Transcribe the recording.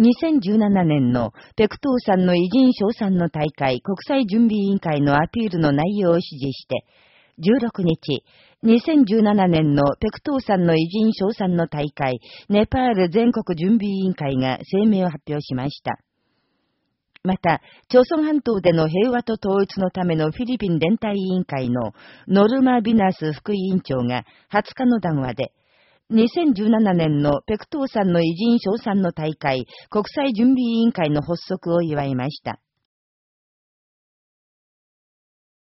2017年のペクトーさんの偉人賞賛の大会国際準備委員会のアピールの内容を指示して、16日、2017年のペクトーさんの偉人賞賛の大会、ネパール全国準備委員会が声明を発表しました。また、朝鮮半島での平和と統一のためのフィリピン連帯委員会のノルマ・ビナス副委員長が20日の談話で、2017年のペクトーさんの偉人賞賛の大会、国際準備委員会の発足を祝いました。